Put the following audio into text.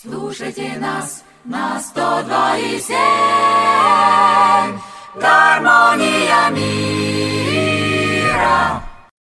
Слушайте нас на 102,7 Гармония!